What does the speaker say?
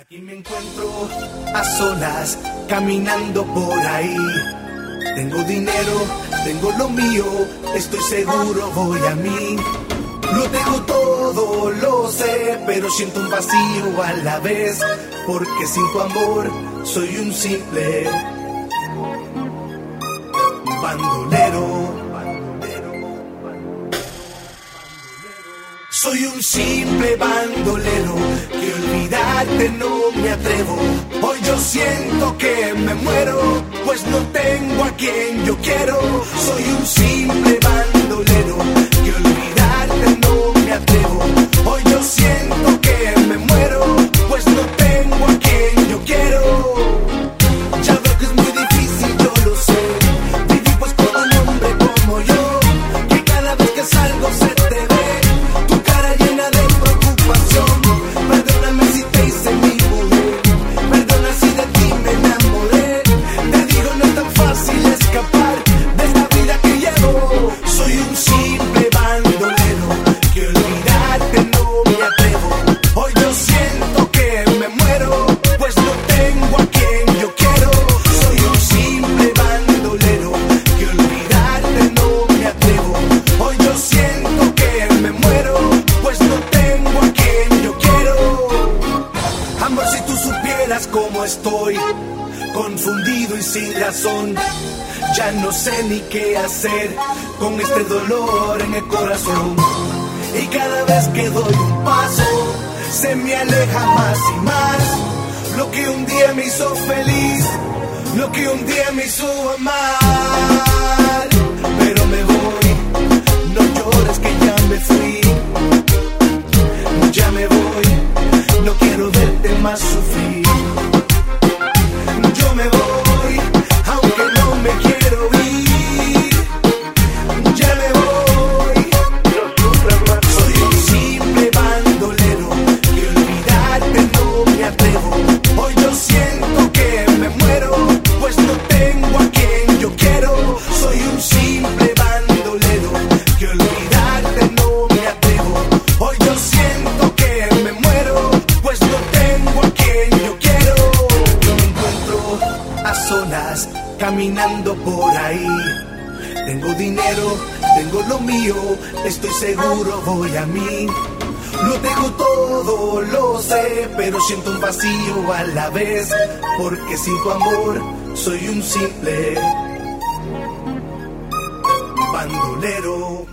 Aquí me encuentro a solas, caminando por ahí. Tengo dinero, tengo lo mío, estoy seguro voy a mí. Lo tengo todo, lo sé, pero siento un vacío a la vez, porque sin tu amor soy un simple bandolero. Soy un simple bandolero olvidarte no me atrevo. Hoy yo siento que me muero, pues no tengo a quien yo quiero. Soy un simple estoy, confundido y sin razón, ya no sé ni qué hacer con este dolor en el corazón. Y cada vez que doy un paso, se me aleja más y más. Lo que un día me hizo feliz, lo que un día me hizo amar. Pero me voy, no llores que ya me fui. Caminando por ahí. Tengo dinero, tengo lo mío, estoy seguro voy a mí. Lo tengo todo, lo sé, pero siento un vacío a la vez, porque sin tu amor soy un simple bandolero.